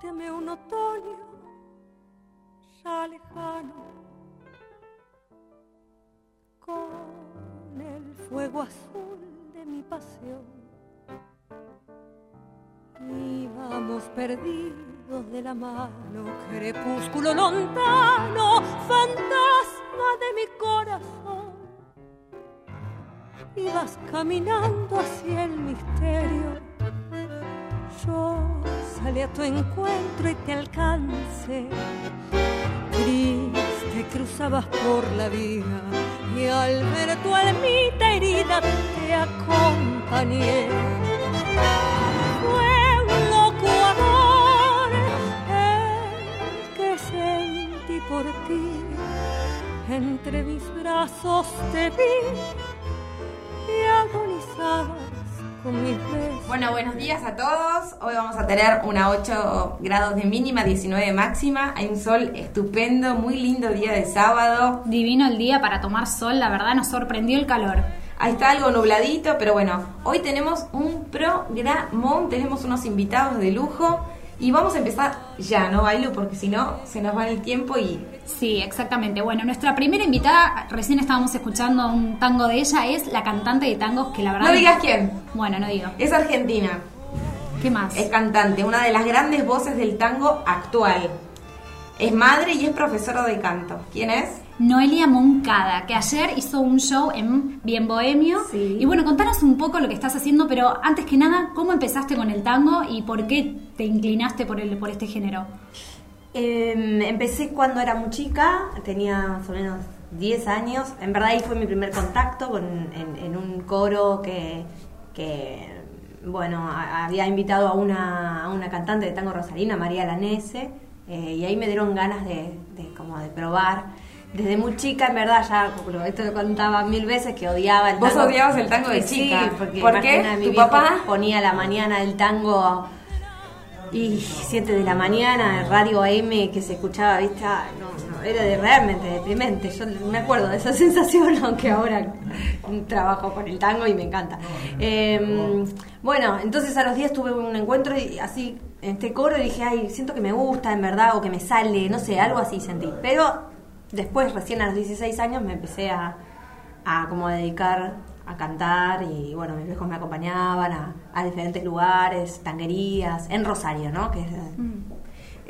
teme un otoño ya lejano con el fuego azul de mi pasión. Íbamos perdidos de la mano, crepúsculo lontano, fantasma de mi corazón. Ibas caminando hacia el misterio. Yo salí a tu encuentro y te alcancé. Triste cruzabas por la vida y al ver tu almita herida te acompañé. Fue un loco amor el que sentí por ti. Entre mis brazos te vi y agonizabas con mis besos. Bueno, buenos días a todos. Hoy vamos a tener una 8 grados de mínima, 19 de máxima. Hay un sol estupendo, muy lindo día de sábado. Divino el día para tomar sol, la verdad nos sorprendió el calor. Ahí está algo nubladito, pero bueno, hoy tenemos un programón, tenemos unos invitados de lujo y vamos a empezar ya, ¿no, Bailu? Porque si no, se nos va el tiempo y... Sí, exactamente. Bueno, nuestra primera invitada, recién estábamos escuchando un tango de ella, es la cantante de tangos que la verdad... No digas quién. Bueno, no digo. Es argentina. ¿Qué más? Es cantante, una de las grandes voces del tango actual. Es madre y es profesora de canto. ¿Quién es? Noelia Moncada, que ayer hizo un show en Bien Bohemio. Sí. Y bueno, contanos un poco lo que estás haciendo, pero antes que nada, ¿cómo empezaste con el tango y por qué te inclinaste por, el, por este género? Eh, empecé cuando era muy chica, tenía más o menos 10 años. En verdad ahí fue mi primer contacto con, en, en un coro que, que, bueno, a- había invitado a una, a una cantante de tango rosarina, María Lanese, eh, y ahí me dieron ganas de, de como de probar. Desde muy chica, en verdad, ya como esto lo contaba mil veces que odiaba el Vos tango. odiabas el tango de Sí, chica. porque ¿Por qué? mi ¿Tu papá? ponía a la mañana el tango y 7 de la mañana, radio AM que se escuchaba, ¿viste? Ah, no, no, era de, realmente deprimente. Yo me acuerdo de esa sensación, aunque ahora trabajo con el tango y me encanta. Eh, bueno, entonces a los días tuve un encuentro y así en este coro y dije, ay, siento que me gusta en verdad o que me sale, no sé, algo así sentí. Pero después, recién a los 16 años, me empecé a, a como a dedicar a cantar y bueno, mis viejos me acompañaban a, a diferentes lugares, tanguerías, en Rosario, ¿no? Que es,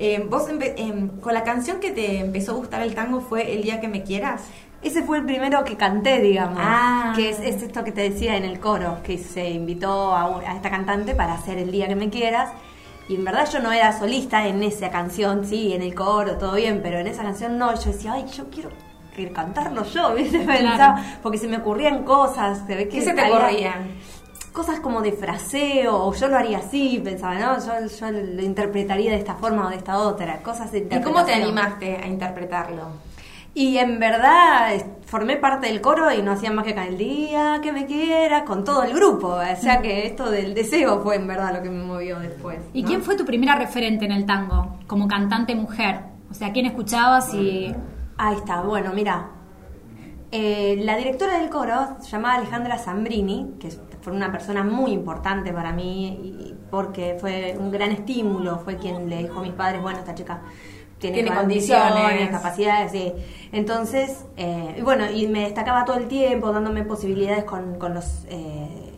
Eh, vos em, con la canción que te empezó a gustar el tango fue El día que me quieras. Ese fue el primero que canté, digamos. Ah. Que es, es esto que te decía en el coro, que se invitó a esta cantante para hacer El Día que me quieras. Y en verdad yo no era solista en esa canción, sí, en el coro, todo bien, pero en esa canción no. Yo decía, ay, yo quiero, cantarlo yo, ¿viste? Pensaba, porque se me ocurrían cosas. Se ve que ¿Qué se te ocurrían? Cosas como de fraseo, o yo lo haría así, pensaba, ¿no? Yo, yo lo interpretaría de esta forma o de esta otra, cosas de ¿Y cómo te animaste a interpretarlo? Y en verdad formé parte del coro y no hacía más que el día que me quiera con todo el grupo. O sea que esto del deseo fue en verdad lo que me movió después. ¿Y quién fue tu primera referente en el tango como cantante mujer? O sea, ¿quién escuchabas y...? Ahí está, bueno, mira. Eh, la directora del coro se llamaba Alejandra Zambrini, que fue una persona muy importante para mí y porque fue un gran estímulo, fue quien le dijo a mis padres, bueno, esta chica tiene, Tiene condiciones. capacidades, sí. Entonces, eh, y bueno, y me destacaba todo el tiempo, dándome posibilidades con, con los... eh,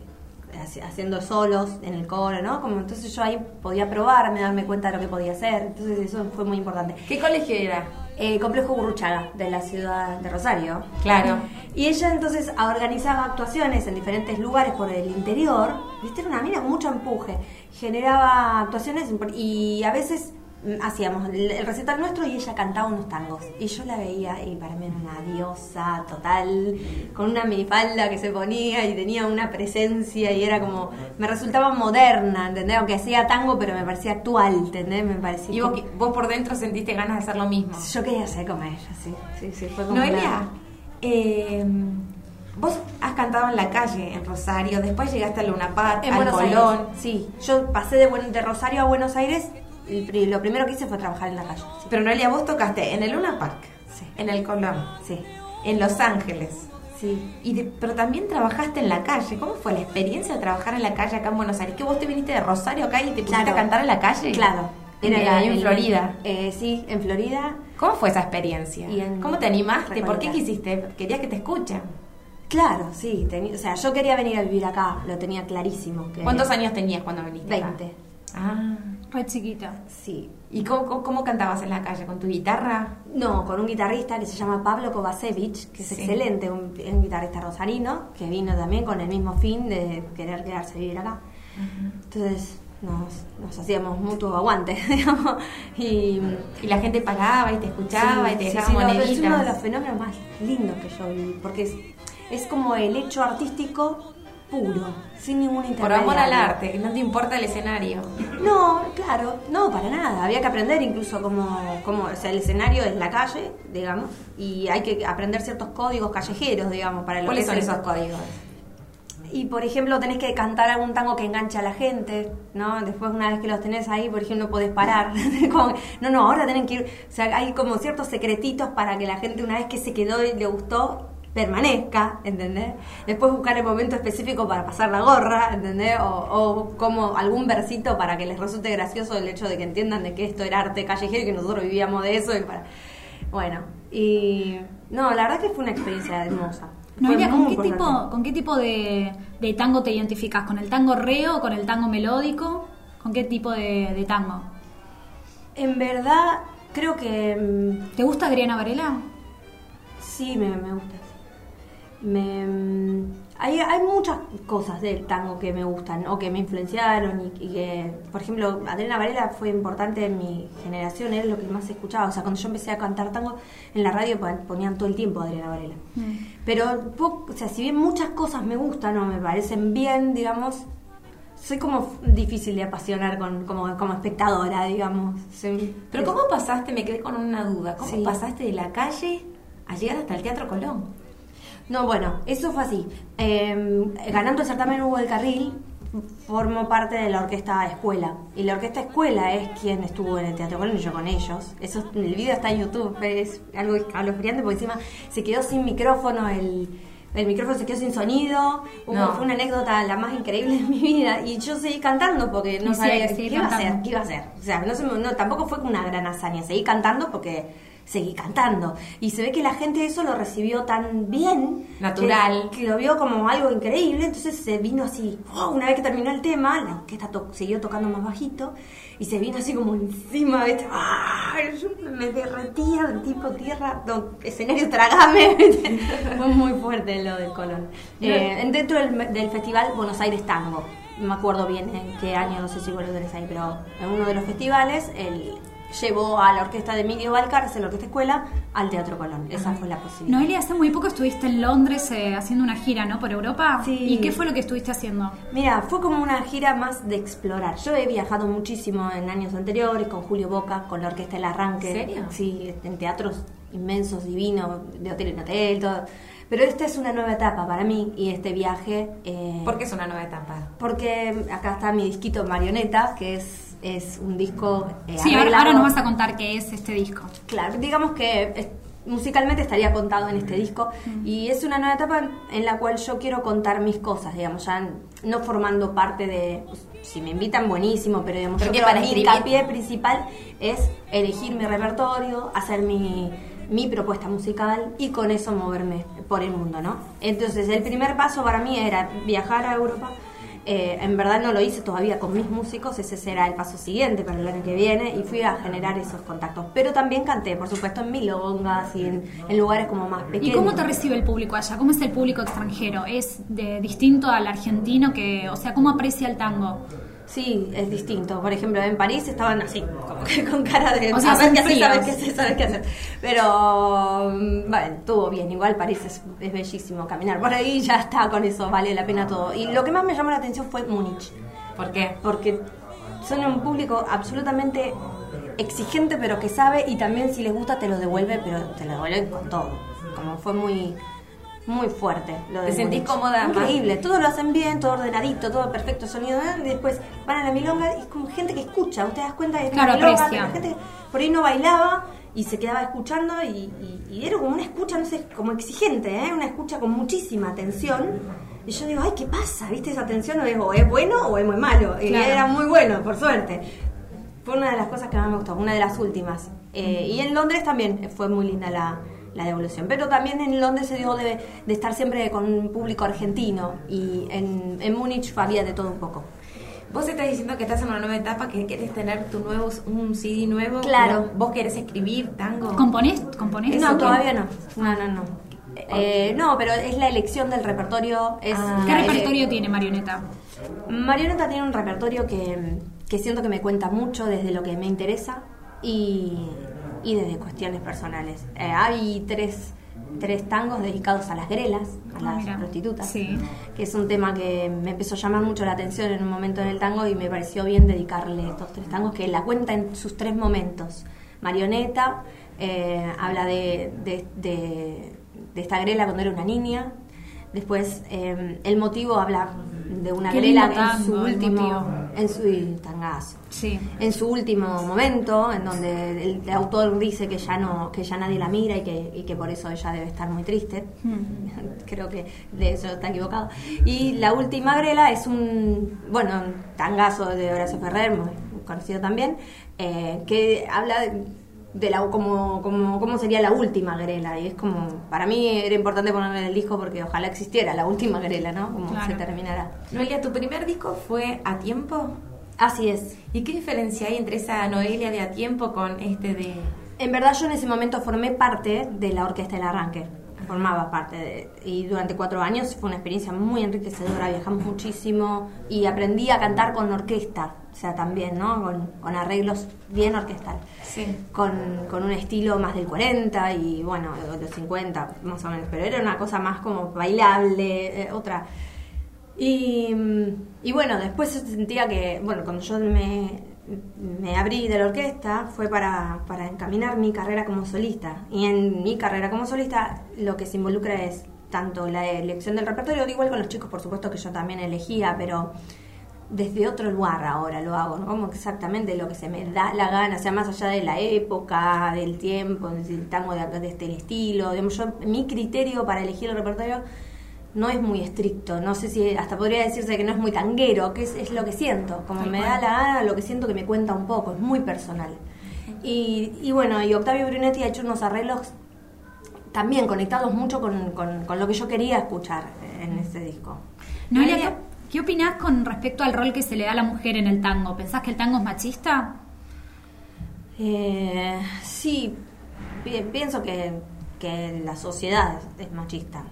haci- haciendo solos en el coro, ¿no? Como entonces yo ahí podía probarme, darme cuenta de lo que podía hacer, entonces eso fue muy importante. ¿Qué colegio era? Eh, complejo Burruchaga, de la ciudad de Rosario. Claro. Y ella entonces organizaba actuaciones en diferentes lugares por el interior. Viste, era una mina con mucho empuje. Generaba actuaciones y a veces hacíamos el, recital nuestro y ella cantaba unos tangos. Y yo la veía y para mí era una diosa total, con una minifalda que se ponía y tenía una presencia y era como, me resultaba moderna, ¿entendés? Aunque hacía tango, pero me parecía actual, ¿entendés? Me parecía... Y vos, como- vos por dentro sentiste ganas de hacer lo mismo. yo quería ser como ella, sí. Sí, sí, fue como Noelia, una- eh, vos has cantado en la calle, en Rosario, después llegaste a Luna Park, En al Buenos Colón. Aires. Sí, yo pasé de, de Rosario a Buenos Aires pri- lo primero que hice fue trabajar en la calle. Sí. Pero Noelia, vos tocaste en el Luna Park, Sí. en el Colón, Sí. en Los Ángeles. Sí. Y de- pero también trabajaste en la calle. ¿Cómo fue la experiencia de trabajar en la calle acá en Buenos Aires? ¿Que vos te viniste de Rosario acá y te pusiste Claro. a cantar en la calle? Claro, Era en el- Florida. Eh, sí, en Florida. ¿Cómo fue esa experiencia? Y en ¿Cómo te animaste? ¿Por qué quisiste? ¿Querías que te escuchen? Claro, sí. o sea, yo quería venir a vivir acá, lo tenía clarísimo. que- ¿Cuántos años tenías cuando viniste acá? 20. Ah. Re chiquita. Sí. ¿Y cómo, cómo, cómo cantabas en la calle? ¿Con tu guitarra? No, con un guitarrista que se llama Pablo Kovacevic, que es Sí. excelente, un, un guitarrista rosarino, que vino también con el mismo fin de querer quedarse a vivir acá. Entonces nos, nos hacíamos mutuo aguante, digamos. Y, Y la gente pagaba y te escuchaba Sí, y te dejaba sí, moneditas. Es uno de los fenómenos más lindos que yo viví, porque es, es como el hecho artístico puro, sin ningún Por amor al intermediario. arte, que no te importa el escenario. No, claro, no, para nada. Había que aprender incluso como, como o sea, el escenario es la calle, digamos, y hay que aprender ciertos códigos callejeros, digamos, para lo ¿Cuáles que son esos códigos? Y por ejemplo, tenés que cantar algún tango que enganche a la gente, ¿no? Después, una vez que los tenés ahí, por ejemplo, podés parar. Como no, no, ahora tienen que ir. O sea, hay como ciertos secretitos para que la gente, una vez que se quedó y le gustó, permanezca, ¿entendés? Después buscar el momento específico para pasar la gorra, ¿entendés? O, o como algún versito para que les resulte gracioso el hecho de que entiendan de que esto era arte callejero y que nosotros vivíamos de eso. Y para... Bueno, y no, la verdad que fue una experiencia hermosa. ¿con qué, tipo, importante. ¿con qué tipo de, de tango te identificas? ¿Con el tango reo? ¿Con el tango melódico? ¿Con qué tipo de, de tango? En verdad, creo que mm, ¿Te gusta Adriana Varela? sí me, me gusta. Me, mm, hay, hay muchas cosas del tango que me gustan o que me influenciaron y, y que, por ejemplo, Adriana Varela fue importante en mi generación, era lo que más escuchaba. O sea, cuando yo empecé a cantar tango en la radio pon- ponían todo el tiempo a Adriana Varela. Pero, po- o sea, si bien muchas cosas me gustan o me parecen bien, digamos, soy como difícil de apasionar con, como, como espectadora, digamos. Soy- Pero ¿cómo pasaste? Me quedé con una duda. ¿Cómo Sí. pasaste de la calle a llegar hasta el Teatro Colón? No, bueno, eso fue así. Eh, ganando el certamen Hugo del Carril, formo parte de la orquesta escuela. Y la orquesta escuela es quien estuvo en el Teatro Colón y yo con ellos. Eso, el video está en YouTube, es algo escalofriante porque encima se quedó sin micrófono el... El micrófono se quedó sin sonido, Hubo- No. fue una anécdota la más increíble de mi vida y yo seguí cantando porque no Y sabía qué iba a hacer, qué iba a hacer. O sea, no, se me- no, tampoco fue una gran hazaña, seguí cantando porque seguí cantando. Y se ve que la gente eso lo recibió tan bien. Natural. Que, que lo vio como algo increíble, entonces se vino así, ¡wow! una vez que terminó el tema, la orquesta to- siguió tocando más bajito y se vino así como encima, ¿viste? ¡Ah! Yo me derretía del tipo tierra, no, escenario tragame. Fue muy fuerte lo del Colón. Eh, dentro del, del festival Buenos Aires Tango, no me acuerdo bien en qué año, no sé si vos lo tenés ahí, pero en uno de los festivales, el llevó a la orquesta de Emilio Valcárcel, la orquesta escuela, al Teatro Colón. Esa fue la posibilidad. Noelia, hace muy poco estuviste en Londres eh, haciendo una gira, ¿no? Por Europa. Sí. ¿Y qué fue lo que estuviste haciendo? Mira, fue como una gira más de explorar. Yo he viajado muchísimo en años anteriores con Julio Boca, con la orquesta El Arranque. ¿En serio? Sí, en teatros inmensos, divinos, de hotel en hotel, todo. Pero esta es una nueva etapa para mí y este viaje. eh, ¿Por qué es una nueva etapa? Porque acá está mi disquito Marioneta, que es, es un disco. eh, sí, ahora, arreglado- ahora nos vas a contar qué es este disco. Claro, digamos que es- musicalmente estaría contado en este disco y es una nueva etapa en la cual yo quiero contar mis cosas, digamos, ya no formando parte de, si me invitan buenísimo, pero digamos, Pero yo para mi hincapié principal es elegir mi repertorio, hacer mi, mi propuesta musical y con eso moverme por el mundo, ¿no? Entonces el primer paso para mí era viajar a Europa. Eh, en verdad no lo hice todavía con mis músicos, ese será el paso siguiente para el año que viene y fui a generar esos contactos. Pero también canté, por supuesto, en milongas y en, en lugares como más pequeños. ¿Y cómo te recibe el público allá? ¿Cómo es el público extranjero? ¿Es de, distinto al argentino que, o sea, cómo aprecia el tango? Sí, es distinto. Por ejemplo, en París estaban así, como que con cara de O sea, son qué hacer, saber qué hacer, saber qué hacer. Pero, mm, bueno, estuvo bien. Igual París es, es bellísimo caminar por ahí, ya está, con eso vale la pena todo. Y lo que más me llamó la atención fue Múnich. ¿Por qué? porque son un público absolutamente exigente pero que sabe y también si les gusta te lo devuelve pero te lo devuelven con todo como fue muy muy fuerte lo de ¿Te sentís Múnich. cómoda? increíble todo lo hacen bien todo ordenadito todo perfecto sonido y después van a la milonga y es como gente que escucha usted das cuenta que es Claro, una milonga, la gente por ahí no bailaba y se quedaba escuchando y, y- y era como una escucha no sé como exigente ¿eh? una escucha con muchísima atención y yo digo, ay, ¿qué pasa? ¿Viste esa atención? O es, o es bueno o es muy malo. Y era muy bueno, por suerte. Fue una de las cosas que más me gustó, una de las últimas. Eh, y en Londres también fue muy linda la, la devolución. Pero también en Londres se dio de, de estar siempre con un público argentino y en, en Múnich había de todo un poco. Vos estás diciendo que estás en una nueva etapa, que querés tener tu nuevo, un CD nuevo. Claro. ¿Vos querés escribir tango? ¿Componés? ¿Componés? No, todavía no. No, no, no. Eh, no, pero es la elección del repertorio. Es Ah. ¿Qué la- repertorio tiene Marioneta? Marioneta tiene un repertorio que, que siento que me cuenta mucho desde lo que me interesa y, y desde cuestiones personales. Eh, hay tres, tres tangos dedicados a las grelas, a Ah, las prostitutas, Sí. que es un tema que me empezó a llamar mucho la atención en un momento en el tango y me pareció bien dedicarle estos tres tangos que la cuenta en sus tres momentos. Marioneta eh, habla de, de- de- de esta grela cuando era una niña. Después, eh, el motivo habla de una Qué grela en su último, en su y tangazo, Sí. en su último momento, en donde el, autor dice que ya no, que ya nadie la mira y que, y que por eso ella debe estar muy triste. Hmm. Creo que de eso está equivocado. Y la última grela es un, bueno, un tangazo de Horacio Ferrer, muy conocido también, eh, que habla de, de la como, como cómo sería la última grela. Y es como para mí era importante ponerle en el disco porque ojalá existiera la última grela no como Claro. se terminará Noelia, ¿tu primer disco fue A Tiempo? así es. ¿Y qué diferencia hay entre esa Noelia de A Tiempo con este de... En verdad yo en ese momento formé parte de la Orquesta del Arranque, formaba parte de, y durante cuatro años fue una experiencia muy enriquecedora, viajamos muchísimo y aprendí a cantar con orquesta, o sea, también, ¿no? Con, con arreglos bien orquestal, Sí. con, con un estilo más del 40 y bueno, de los 50 más o menos, pero era una cosa más como bailable, eh, otra... Y, y bueno, después sentía que, bueno, cuando yo me, me abrí de la orquesta fue para, para encaminar mi carrera como solista. Y en mi carrera como solista lo que se involucra es tanto la elección del repertorio, igual con los chicos por supuesto que yo también elegía, pero desde otro lugar ahora lo hago, ¿no? Como exactamente lo que se me da la gana, o sea, más allá de la época, del tiempo, del tango de, de este estilo, digamos, yo, mi criterio para elegir el repertorio no es muy estricto, no sé si hasta podría decirse que no es muy tanguero, que es, es lo que siento, como Tal me cual. da la gana, lo que siento que me cuenta un poco, es muy personal. Y, y bueno, y Octavio Brunetti ha hecho unos arreglos también conectados mucho con, con- con lo que yo quería escuchar en este disco. Noelia, Noelia. ¿qué, qué opinás con respecto al rol que se le da a la mujer en el tango? ¿Pensás que el tango es machista? Eh, sí, pi- pienso que, que la sociedad es machista.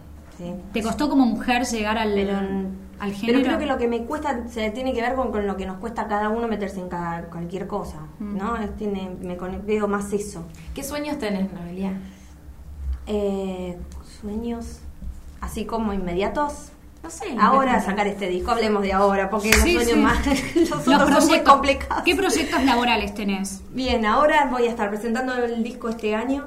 ¿Sí? ¿Te costó como mujer llegar al, Pero, al pero género? creo que lo que me cuesta se tiene que ver con, con lo que nos cuesta a cada uno meterse en cada, cualquier cosa. Mm. ¿no? Es- Tiene, me veo más eso. ¿Qué sueños tenés, Noelia? Eh, sueños así como inmediatos. No sé. Ahora sacar este disco, hablemos de ahora, porque Sí, los sueños sí. más los Los otros son muy complicados. ¿Qué proyectos laborales tenés? Bien, ahora voy a estar presentando el disco este año.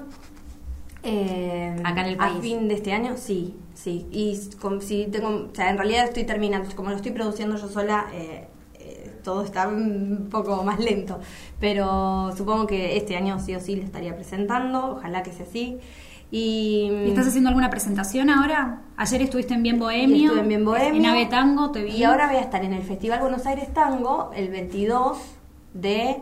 Eh, Acá en el A país. fin de este año, sí, sí. Y con- si tengo, o sea, en realidad estoy terminando, como lo estoy produciendo yo sola, eh, eh, todo está un poco más lento. Pero supongo que este año sí o sí lo estaría presentando, ojalá que sea así. Y, ¿Y ¿Estás haciendo alguna presentación ahora? Ayer estuviste en Bien Bohemio. estuve en Bien Bohemio. En Ave Tango, te vi. Y ahora voy a estar en el Festival Buenos Aires Tango el 22 de,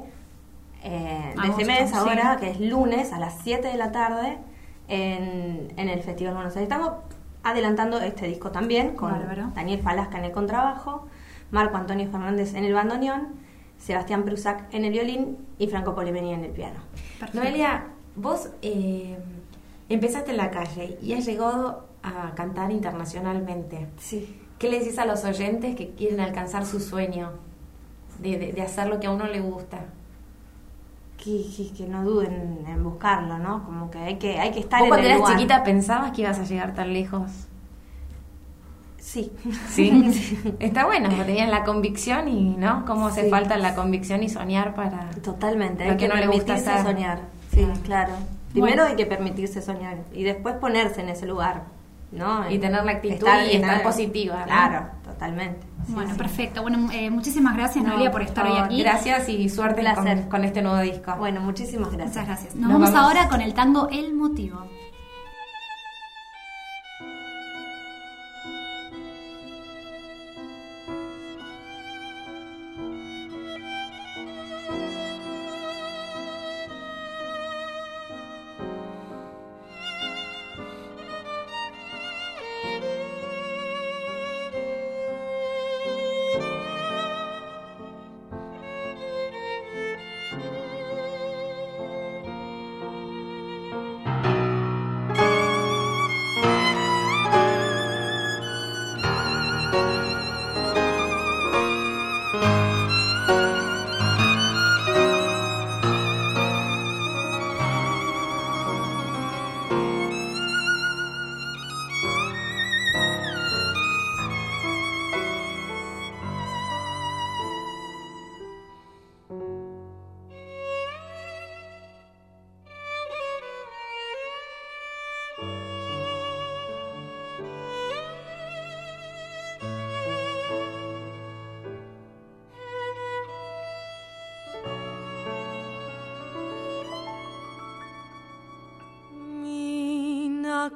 eh, de este mes, sí. ahora, que es lunes a las 7 de la tarde, en, en el Festival Buenos Aires Tango, adelantando este disco también, con Bárbaro. Daniel Falasca en el contrabajo, Marco Antonio Fernández en el bandoneón, Sebastián Prusac en el violín y Franco Polemeni en el piano. Perfecto. Noelia, vos eh, empezaste en la calle y has llegado a cantar internacionalmente. Sí. ¿Qué le decís a los oyentes que quieren alcanzar su sueño de, de- de hacer lo que a uno le gusta? Que, que- que no duden en buscarlo, ¿no? Como que hay que, hay que estar ¿Vos en cuando el eras lugar. chiquita pensabas que ibas a llegar tan lejos? Sí. Sí. Está bueno, porque tenías la convicción y, ¿no? Cómo hace Sí. falta la convicción y soñar para... Totalmente, Lo hay que no le gusta hacer. soñar. Sí, Claro. claro. Primero Bueno. hay que permitirse soñar y después ponerse en ese lugar, ¿no? Y tener la actitud y estar positiva, ¿no? Claro, totalmente. Sí, Bueno, sí. perfecto. Bueno, eh, muchísimas gracias, No, Noelia, por estar hoy aquí. Gracias y suerte con, con este nuevo disco. Bueno, muchísimas gracias. Muchas gracias. Nos, Nos vamos, vamos. ahora con el tango El Motivo.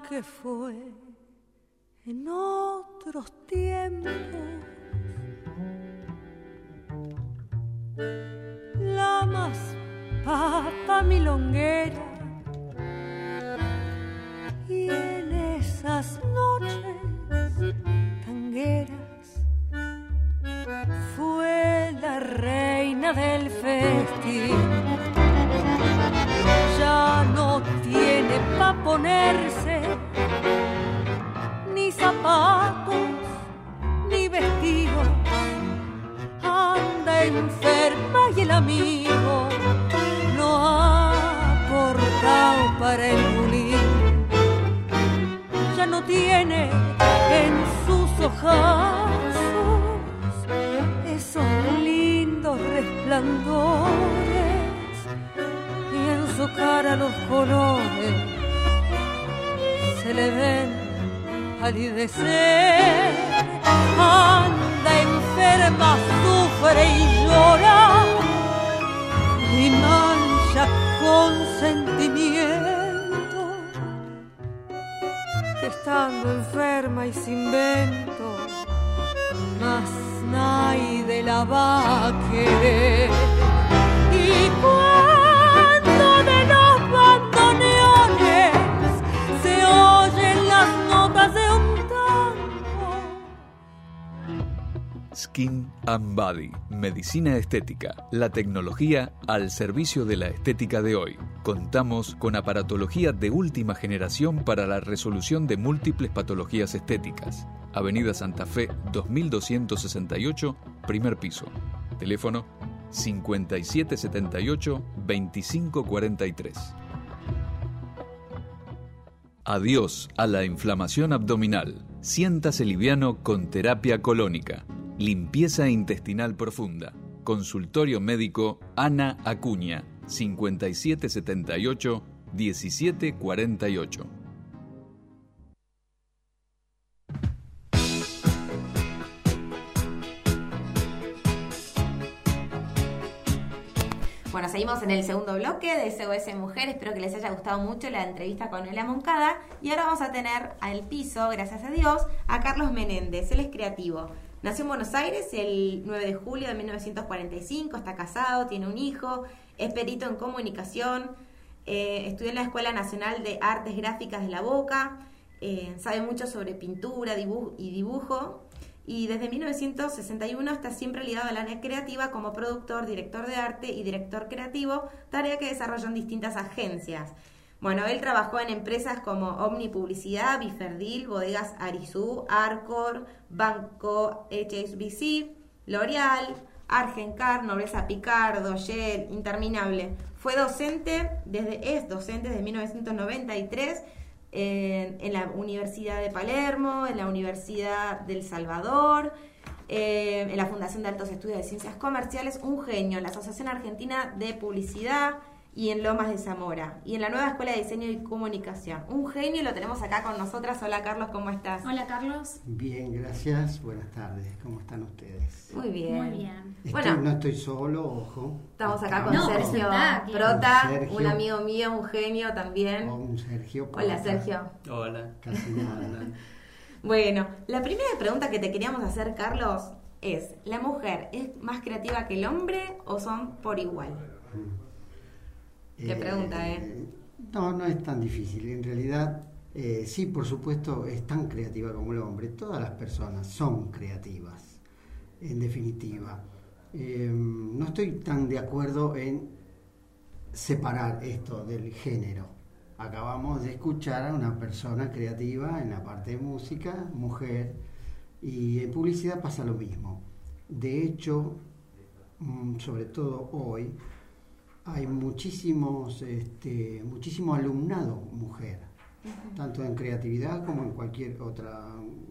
Que fue en otros tiempos. Esos lindos resplandores y en su cara los colores se le ven palidecer. Anda enferma, sufre y llora y mancha con sentimiento. Estando enferma y sin vento, la va a querer. Y cuando de los bandoneones se oyen las notas de un tango. Skin and Body, medicina estética, la tecnología al servicio de la estética de hoy. Contamos con aparatología de última generación para la resolución de múltiples patologías estéticas. Avenida Santa Fe 2268, primer piso. Teléfono 5778-2543. Adiós a la inflamación abdominal. Siéntase liviano con terapia colónica. Limpieza intestinal profunda. Consultorio médico Ana Acuña, 5778-1748. Bueno, seguimos en el segundo bloque de SOS Mujer. Espero que les haya gustado mucho la entrevista con Elia Moncada. Y ahora vamos a tener al piso, gracias a Dios, a Carlos Menéndez. Él es creativo. Nació en Buenos Aires el 9 de julio de 1945, está casado, tiene un hijo, es perito en comunicación, eh, estudió en la Escuela Nacional de Artes Gráficas de La Boca, eh, sabe mucho sobre pintura dibujo, y dibujo y desde 1961 está siempre ligado al área creativa como productor, director de arte y director creativo, tarea que desarrolló en distintas agencias. Bueno, él trabajó en empresas como Omni Publicidad, Biferdil, Bodegas Arizú, Arcor, Banco HSBC, L'Oreal, Argencar, Nobleza Picardo, Shell, Interminable. Fue docente, desde, es docente desde 1993 en, en la Universidad de Palermo, en la Universidad del Salvador, eh, en la Fundación de Altos Estudios de Ciencias Comerciales, un genio, en la Asociación Argentina de Publicidad y en Lomas de Zamora, y en la nueva Escuela de Diseño y Comunicación. Un genio lo tenemos acá con nosotras. Hola Carlos, ¿cómo estás? Hola Carlos. Bien, gracias. Buenas tardes. ¿Cómo están ustedes? Muy bien. Muy bien. Estoy- Bueno. no estoy solo, ojo. Estamos acá con No, Sergio. Prota, Sergio. un amigo mío, un genio también. O un Sergio. Hola. Sergio. Hola. Casi nada. Bueno, la primera pregunta que te queríamos hacer, Carlos, es, ¿la mujer es más creativa que el hombre o son por igual? Qué pregunta, ¿eh? No, no es tan difícil. En realidad, eh, sí, por supuesto, es tan creativa como el hombre. Todas las personas son creativas, en definitiva. Eh, no estoy tan de acuerdo en separar esto del género. Acabamos de escuchar a una persona creativa en la parte de música, mujer, Y en publicidad pasa lo mismo. De hecho, mm, sobre todo hoy, hay muchísimos, este, muchísimo alumnado mujer, tanto en creatividad como en cualquier otra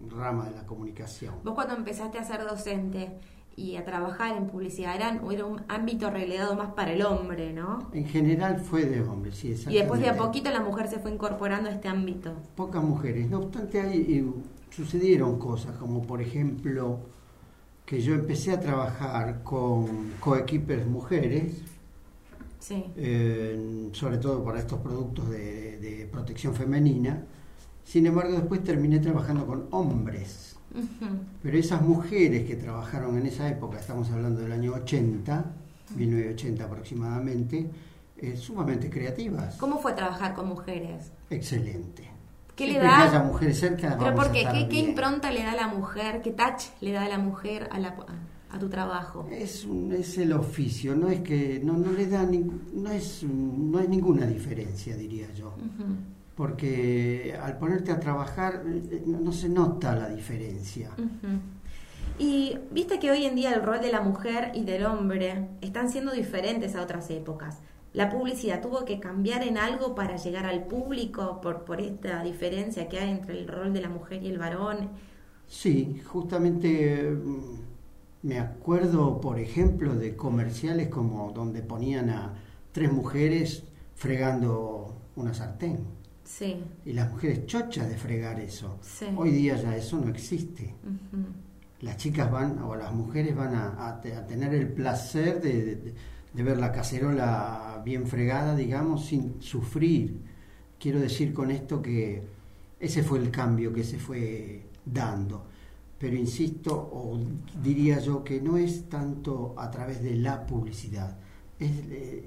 rama de la comunicación. Vos cuando empezaste a ser docente y a trabajar en publicidad, era, era un ámbito relegado más para el hombre, ¿no? En general fue de hombres, sí, Y después de a exactamente. poquito la mujer se fue incorporando a este ámbito. Pocas mujeres. No obstante, hay, eh, sucedieron cosas, como por ejemplo que yo empecé a trabajar con coequippers mujeres, Sí. eh, sobre todo para estos productos de, de protección femenina. Sin embargo, después terminé trabajando con hombres. Pero esas mujeres que trabajaron en esa época, estamos hablando del año 80, 1980 aproximadamente, eh, sumamente creativas. ¿Cómo fue trabajar con mujeres? Excelente. ¿Qué le da? que haya mujeres cerca, Pero ¿por a qué? ¿Qué, impronta le da a la mujer? ¿Qué touch le da a la mujer a, la, a, tu trabajo? Es, un- es el oficio, no es que no, no le da ning- no es no hay ninguna diferencia diría yo, porque al ponerte a trabajar eh, no, no se nota la diferencia. Y viste que hoy en día el rol de la mujer y del hombre están siendo diferentes a otras épocas. La publicidad tuvo que cambiar en algo para llegar al público por, por esta diferencia que hay entre el rol de la mujer y el varón. Sí, justamente mm, me acuerdo, por ejemplo, de comerciales como donde ponían a tres mujeres fregando una sartén Sí. y las mujeres chochas de fregar eso. Sí. Hoy día ya eso no existe. Las chicas van o las mujeres van a, a te- a tener el placer de, de- de ver la cacerola bien fregada, digamos, sin sufrir. Quiero decir con esto que ese fue el cambio que se fue dando. Pero insisto, o diría yo que no es tanto a través de la publicidad, es,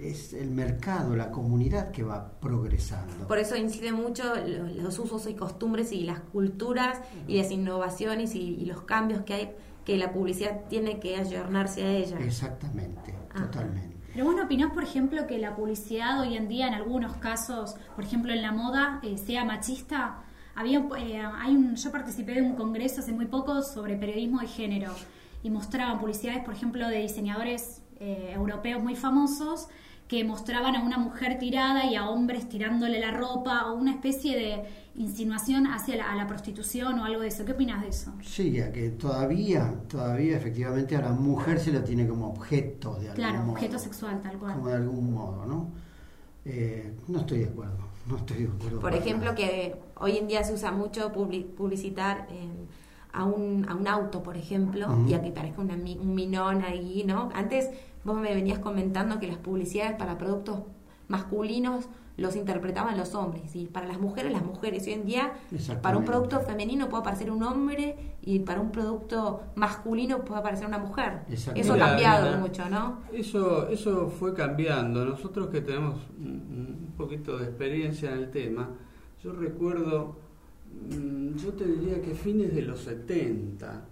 es el mercado, la comunidad que va progresando. Por eso incide mucho lo- los usos y costumbres y las culturas y las innovaciones y, y los cambios que hay que la publicidad tiene que ayornarse a ella. Exactamente, Ajá. totalmente. Pero vos no opinás, por ejemplo, que la publicidad hoy en día, en algunos casos, por ejemplo en la moda, eh, sea machista. Había, eh, hay un, yo participé de un congreso hace muy poco sobre periodismo de género y mostraban publicidades, por ejemplo, de diseñadores eh, europeos muy famosos que mostraban a una mujer tirada y a hombres tirándole la ropa o una especie de insinuación hacia la, a la prostitución o algo de eso. ¿Qué opinas de eso? Sí, que todavía, todavía efectivamente a la mujer se lo tiene como objeto de algún Claro, modo. objeto sexual, tal cual. Como de algún modo, ¿no? Eh, no estoy de acuerdo, no estoy de acuerdo. Por ejemplo, nada. que hoy en día se usa mucho publi- publicitar en- a, un, a un auto, por ejemplo, y a que parezca una un minón ahí, ¿no? Antes vos me venías comentando que las publicidades para productos masculinos los interpretaban los hombres y para las mujeres las mujeres. Hoy en día para un producto femenino puede aparecer un hombre y para un producto masculino puede aparecer una mujer. Eso ha cambiado mira. mucho, ¿no? Eso, eso fue cambiando. Nosotros que tenemos un un poquito de experiencia en el tema, yo recuerdo, mm, yo te diría que fines de los 70,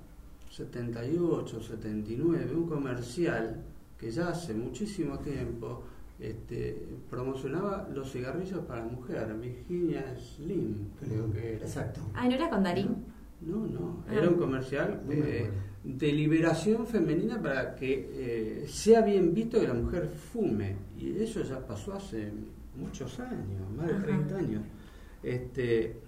78, 79, un comercial que ya hace muchísimo tiempo este, promocionaba los cigarrillos para mujer, Virginia Slim, creo que era. Exacto. Ay, ¿no era con Darín? No, no, Ah. era un comercial eh, de liberación femenina para que eh, sea bien visto que la mujer fume. Y eso ya pasó hace muchos años, más de Ajá. 30 años. Este,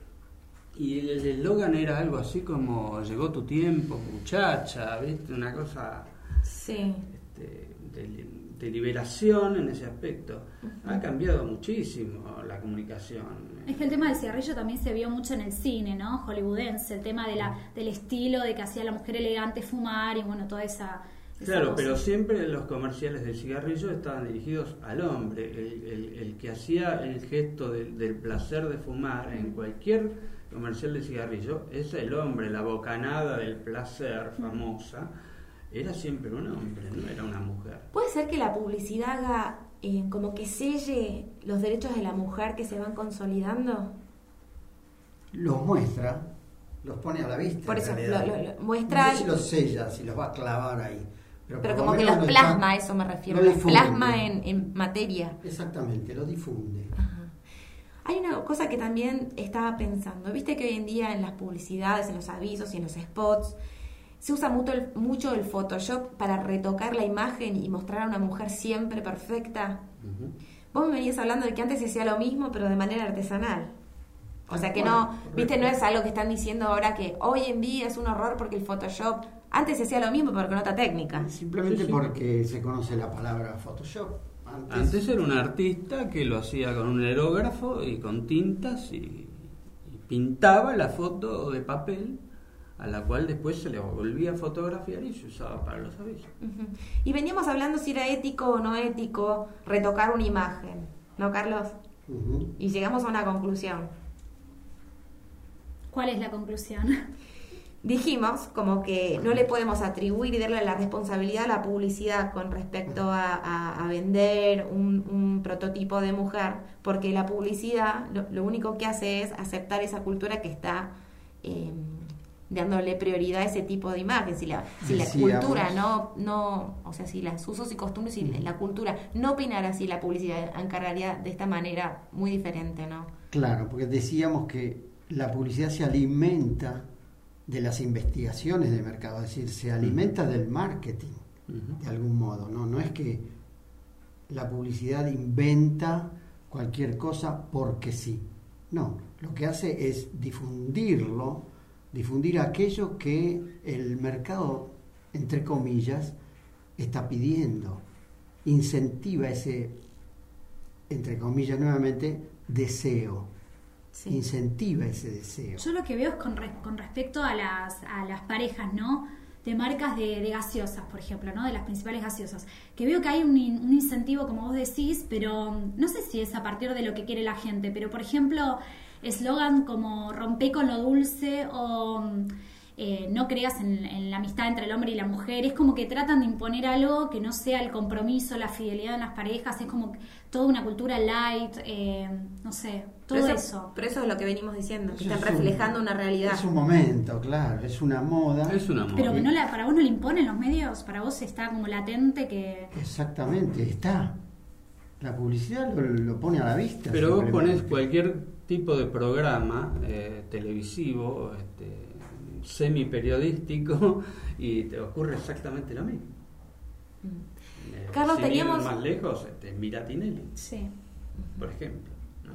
y el eslogan era algo así como llegó tu tiempo, muchacha, ¿viste? Una cosa Sí. este, de, de liberación en ese aspecto. Ha cambiado muchísimo la comunicación. Es que el tema del cigarrillo también se vio mucho en el cine, ¿no? Hollywoodense, el tema de la, del estilo de que hacía la mujer elegante fumar y bueno, toda esa... esa Claro, cosa. pero siempre los comerciales del cigarrillo estaban dirigidos al hombre, el, el- el que hacía el gesto del placer de fumar en cualquier comercial de cigarrillo es el hombre, la bocanada del placer famosa, era siempre un hombre, no era una mujer. ¿Puede ser que la publicidad haga eh, como que selle los derechos de la mujer que se van consolidando? Los muestra, los pone a la vista. Por en eso, realidad. lo- lo- lo- muestra- No sé si los sella, si los va a clavar ahí. Pero, como lo que los lo plasma, está- a eso me refiero, lo los plasma en, en materia. Exactamente, lo difunde. Ajá. Hay una cosa que también estaba pensando, viste que hoy en día en las publicidades, en los avisos y en los spots, se usa mucho el, mucho el Photoshop para retocar la imagen y mostrar a una mujer siempre perfecta. Vos me venías hablando de que antes se hacía lo mismo, pero de manera artesanal. O sea que no, viste, no es algo que están diciendo ahora que hoy en día es un horror porque el Photoshop antes se hacía lo mismo, pero con otra técnica. Simplemente Sí, sí. porque se conoce la palabra Photoshop. Antes, Antes era un artista que lo hacía con un aerógrafo y con tintas y, y pintaba la foto de papel a la cual después se le volvía a fotografiar y se usaba para los avisos. Y veníamos hablando si era ético o no ético retocar una imagen, ¿no, Carlos? Y llegamos a una conclusión. ¿Cuál es la conclusión? Dijimos como que no le podemos atribuir y darle la responsabilidad a la publicidad con respecto a, a- a vender un, un prototipo de mujer, porque la publicidad lo, lo único que hace es aceptar esa cultura que está eh, dándole prioridad a ese tipo de imagen. Si la, si la cultura no, no, o sea, si los usos y costumbres y la cultura no opinara así, la publicidad encargaría de esta manera muy diferente, ¿no? Claro, porque decíamos que la publicidad se alimenta de las investigaciones de mercado, es decir, se alimenta del marketing de algún modo, ¿no? No es que la publicidad inventa cualquier cosa porque sí. No, lo que hace es difundirlo, difundir aquello que el mercado, entre comillas, está pidiendo. Incentiva ese, entre comillas nuevamente, deseo. Sí. Incentiva ese deseo. Yo lo que veo es con, re- con respecto a las, a las parejas, ¿no? De marcas de, de gaseosas, por ejemplo, ¿no? De las principales gaseosas. Que veo que hay un, un incentivo, como vos decís, pero mm, no sé si es a partir de lo que quiere la gente. Pero, por ejemplo, eslogan como rompe con lo dulce o mm, eh, no creas en, en la amistad entre el hombre y la mujer. Es como que tratan de imponer algo que no sea el compromiso, la fidelidad en las parejas. Es como toda una cultura light, eh, no sé, todo Pero eso. Pero eso es lo que venimos diciendo, que Eso están es un- reflejando una realidad. Es un momento, claro, es una moda. Es una Pero que moda. no la, para vos no le imponen los medios, para vos está como latente que... Exactamente, está. La publicidad lo, lo pone a la vista. Pero vos pones cualquier tipo de programa eh, televisivo, este, semi-periodístico, y te ocurre exactamente lo mismo. Eh, Carlos, teníamos- más lejos, este, mira Tinelli, Sí. por ejemplo. ¿no?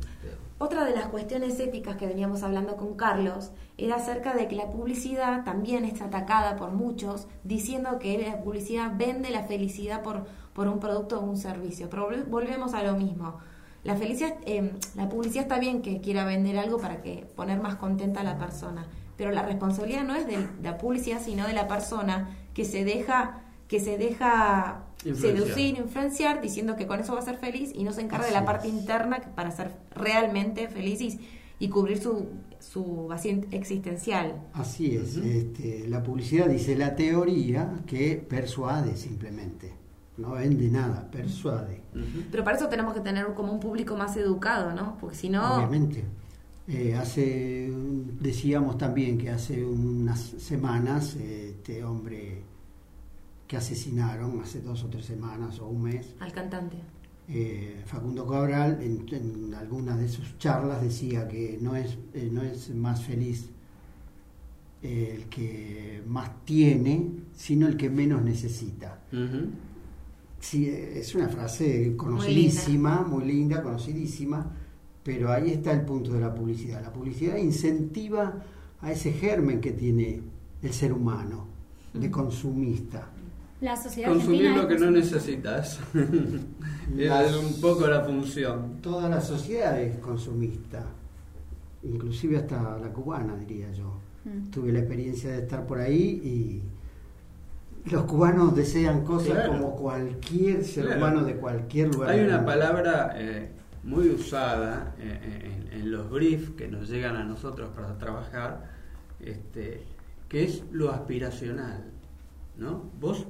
Este, Otra de las cuestiones éticas que veníamos hablando con Carlos era acerca de que la publicidad también está atacada por muchos diciendo que la publicidad vende la felicidad por, por un producto o un servicio. Pero vol- volvemos a lo mismo. La, felicidad, eh, la publicidad está bien que quiera vender algo para que poner más contenta a la persona, pero la responsabilidad no es de la publicidad, sino de la persona que se deja que se deja Influenciar. seducir, influenciar, diciendo que con eso va a ser feliz y no se encarga de la parte es. interna para ser realmente feliz y, y cubrir su, su vacío existencial. Así es, este, la publicidad dice la teoría que persuade simplemente, no vende nada, persuade. Pero para eso tenemos que tener como un público más educado, ¿no? Porque si no... obviamente. Eh, hace, decíamos también que hace unas semanas este hombre que asesinaron, hace dos o tres semanas o un mes, Al cantante. eh, Facundo Cabral en, en algunas de sus charlas decía que no es, eh, no es más feliz el que más tiene, sino el que menos necesita. Ujú. Sí, es una frase conocidísima, muy linda. conocidísima, pero ahí está el punto de la publicidad. La publicidad incentiva a ese germen que tiene el ser humano, de consumista. La sociedad Consumir lo que no necesitas. Las- es un poco la función. Toda la sociedad es consumista, inclusive hasta la cubana, diría yo. Mm. Tuve la experiencia de estar por ahí y los cubanos desean cosas Claro. como cualquier ser Claro. humano de cualquier lugar. Hay una palabra eh, muy usada eh, en, en los briefs que nos llegan a nosotros para trabajar, este, que es lo aspiracional. ¿no? Vos,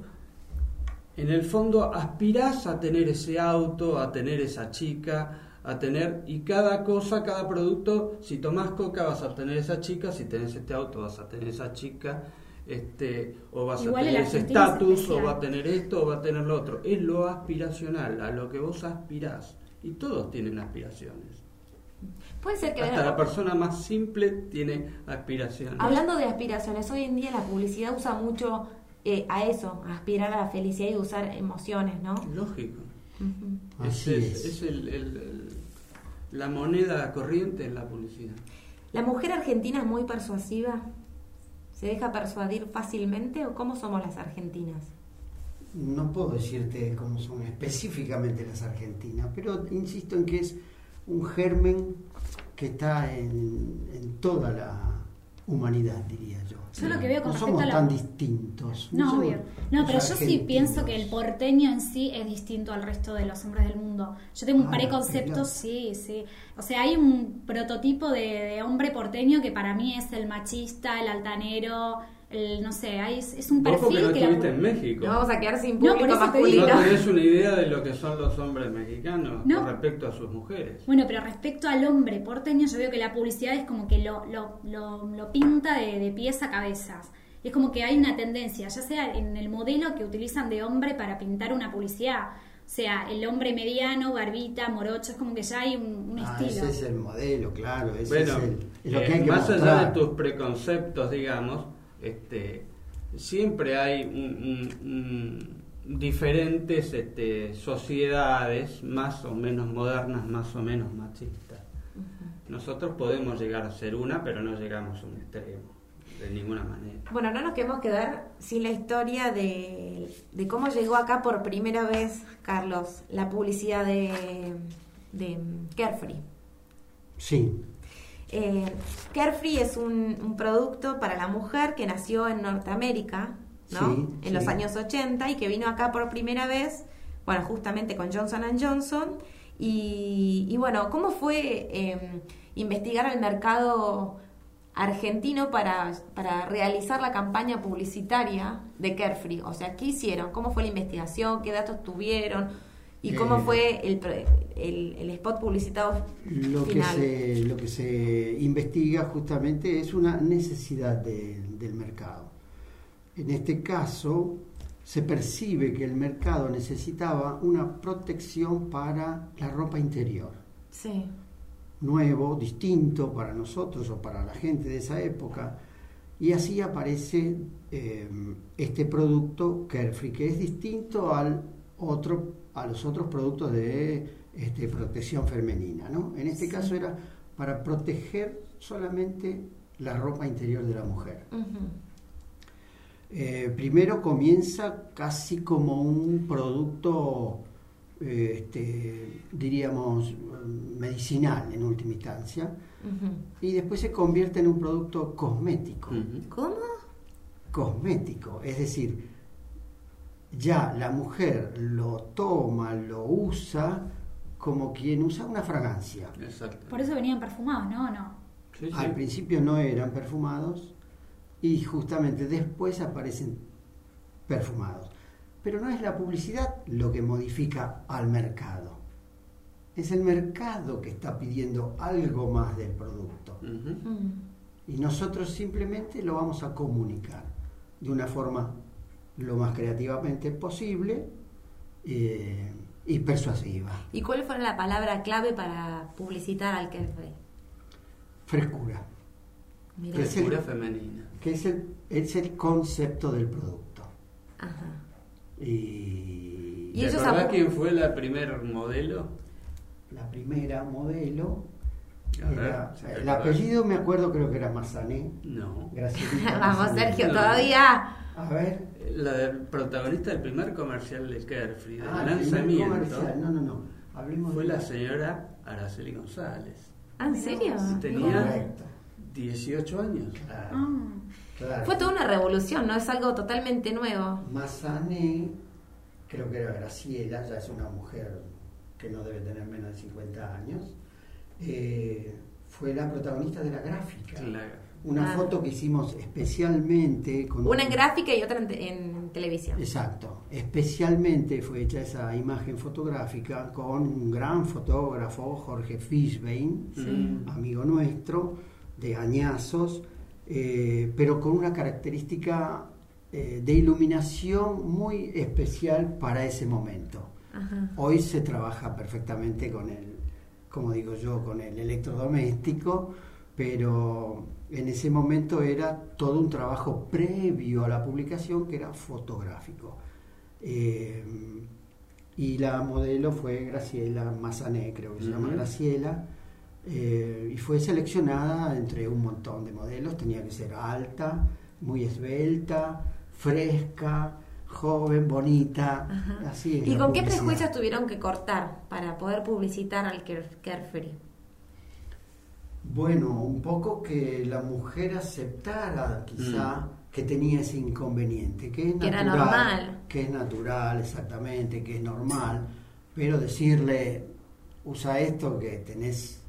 en el fondo, aspirás a tener ese auto, a tener esa chica, a tener, y cada cosa, cada producto, si tomás coca vas a tener esa chica, si tenés este auto vas a tener esa chica, este, o vas Igual a tener ese estatus, o va a tener esto, o va a tener lo otro. Es lo aspiracional, a lo que vos aspirás. Y todos tienen aspiraciones. Puede ser que Hasta la persona más simple tiene aspiraciones. Hablando de aspiraciones, hoy en día la publicidad usa mucho eh, a eso, a aspirar a la felicidad y usar emociones, ¿no? Lógico. Ujú. Así es, es. es el- el- el- la moneda corriente en la publicidad. ¿La mujer argentina es muy persuasiva? ¿Se deja persuadir fácilmente o cómo somos las argentinas? No puedo decirte cómo son específicamente las argentinas, pero insisto en que es un germen que está en, en toda la humanidad, diría yo. Yo lo que veo con no somos a la- tan distintos. No, somos obvio. No, pero yo sí pienso que el porteño en sí es distinto al resto de los hombres del mundo. Yo tengo un Ah, preconcepto, sí, sí. O sea, hay un prototipo de, de hombre porteño que para mí es el machista, el altanero, el no sé, hay- es, es un perfil no que la- estuviste en México. Nos vamos a quedar sin No, público te masculino. No tenés una idea de lo que son los hombres mexicanos No. con respecto a sus mujeres. Bueno, pero respecto al hombre porteño, yo veo que la publicidad es como que lo, lo, lo, lo pinta de, de pies a cabezas. Es como que hay una tendencia, ya sea en el modelo que utilizan de hombre para pintar una publicidad. O sea, el hombre mediano, barbita, morocho, es como que ya hay un, un Ah, estilo. ese es el modelo, claro. Ese Bueno, es, el- es lo eh, que hay que más allá mostrar. de tus preconceptos, digamos, este, siempre hay un- un- un- diferentes este, sociedades, más o menos modernas, más o menos machistas. Nosotros podemos llegar a ser una, pero no llegamos a un extremo, de ninguna manera. Bueno, no nos queremos quedar sin la historia de, de cómo llegó acá por primera vez, Carlos, la publicidad de, de Carefree. Sí, Eh, Carefree es un, un producto para la mujer que nació en Norteamérica, ¿no? Sí, en los años 80 y que vino acá por primera vez, bueno, justamente con Johnson Johnson. Y, y bueno, ¿cómo fue eh, investigar el mercado argentino para, para realizar la campaña publicitaria de Carefree? O sea, ¿qué hicieron? ¿Cómo fue la investigación? ¿Qué datos tuvieron? ¿Y cómo Eh, fue el, el, el spot publicitado Lo que, se, lo que se investiga justamente es una necesidad de- del mercado. En este caso, se percibe que el mercado necesitaba una protección para la ropa interior, Sí. nuevo, distinto para nosotros o para la gente de esa época, y así aparece eh, este producto Carefree, que es distinto al otro, a los otros productos de este, protección femenina. ¿no? En este caso era para proteger solamente la ropa interior de la mujer. Eh, primero comienza casi como un producto, eh, este, diríamos, medicinal en última instancia, y después se convierte en un producto cosmético. ¿Cómo? Cosmético, es decir, ya la mujer lo toma, lo usa como quien usa una fragancia. Exacto. Por eso venían perfumados, ¿no? No. Sí, sí. Al principio no eran perfumados y justamente después aparecen perfumados. Pero no es la publicidad lo que modifica al mercado. Es el mercado que está pidiendo algo más del producto. Mm. Y nosotros simplemente lo vamos a comunicar de una forma lo más creativamente posible eh, y persuasiva. ¿Y cuál fue la palabra clave para publicitar al Carefree? Frescura, Mirá. Es el- Frescura femenina. que es el, es el concepto del producto. Ajá. Y, ¿Y ¿Te ellos acordás apu- quién fue la primer modelo? la primera modelo ver, era- el apellido me acuerdo creo que era Mazané. No. Gracielita Vamos. Sergio, todavía. A ver. La del protagonista del primer comercial de Carefree, del Ah, el primer lanzamiento, comercial. No, no, no. Hablemos fue de- la señora Araceli González. Ah, ¿En serio? Tenía Correcto. 18 años. Claro, Ah. claro. Fue toda una revolución, ¿no? Es algo totalmente nuevo. Mazané, creo que era Graciela, ya es una mujer que no debe tener menos de 50 años, eh, fue la protagonista de la gráfica. Claro. Una Ah. foto que hicimos especialmente con Una un- en gráfica y otra en, en televisión. Exacto, especialmente fue hecha esa imagen fotográfica con un gran fotógrafo, Jorge Fishbein, Sí. amigo nuestro, de añazos, eh, pero con una característica eh, de iluminación muy especial para ese momento. Ajá. Hoy se trabaja perfectamente con el, como digo yo, con el electrodoméstico, pero en ese momento era todo un trabajo previo a la publicación que era fotográfico. Eh, y la modelo fue Graciela Mazané, creo que se llama Graciela, eh, y fue seleccionada entre un montón de modelos, tenía que ser alta, muy esbelta, fresca, joven, bonita. Así ¿Y con qué prejuicios tuvieron que cortar para poder publicitar al Carefree? Bueno, un poco que la mujer aceptara quizá mm. que tenía ese inconveniente, que es natural, normal. que es natural, exactamente, que es normal, pero decirle, usa esto que tenés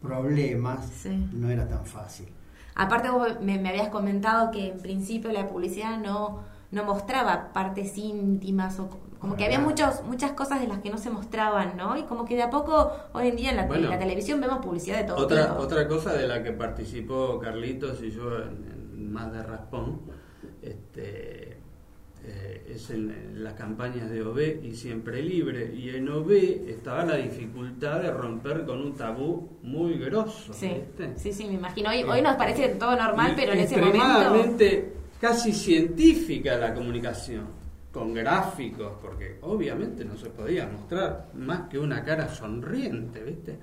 problemas, no era tan fácil. Aparte vos me, me, habías comentado que en principio la publicidad no, no mostraba partes íntimas o como que había muchos, muchas cosas de las que no se mostraban, ¿no? Y como que de a poco, hoy en día en la, televisión vemos publicidad de todo otra, Otra cosa de la que participó Carlitos y yo en, más de Raspón, este, eh, es en, las campañas de OB y Siempre Libre. Y en OB estaba la dificultad de romper con un tabú muy grosso. Sí, sí, sí, me imagino. Hoy, hoy nos parece todo normal, pero en ese momento... casi científica la comunicación con gráficos, porque obviamente no se podía mostrar más que una cara sonriente, ¿viste?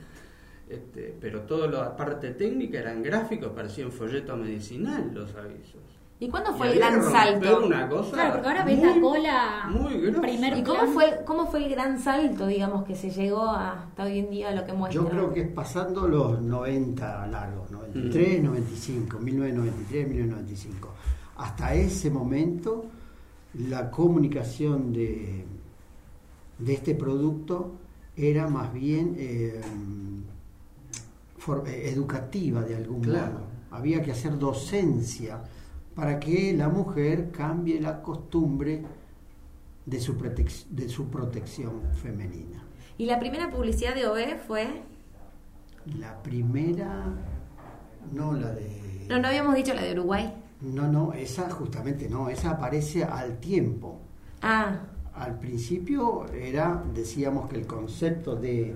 Este, pero toda la parte técnica eran gráficos, parecían folleto medicinal los avisos. ¿Y cuándo fue el gran salto? Una cosa claro, porque ahora ves la cola ¿Y cómo fue, cómo fue el gran salto, digamos, que se llegó hasta hoy en día lo que muestra? Yo creo que es pasando los 90 largos, 93, 95, 1993, 1995. Hasta ese momento la comunicación de, de este producto era más bien eh, eh, educativa de algún modo. Había que hacer docencia para que la mujer cambie la costumbre de su, de su protección femenina. ¿Y la primera publicidad de OE fue? La primera, no la de... No, no habíamos dicho la de Uruguay. No, no, esa justamente no, esa aparece al tiempo. Ah. Al principio era, decíamos que el concepto de,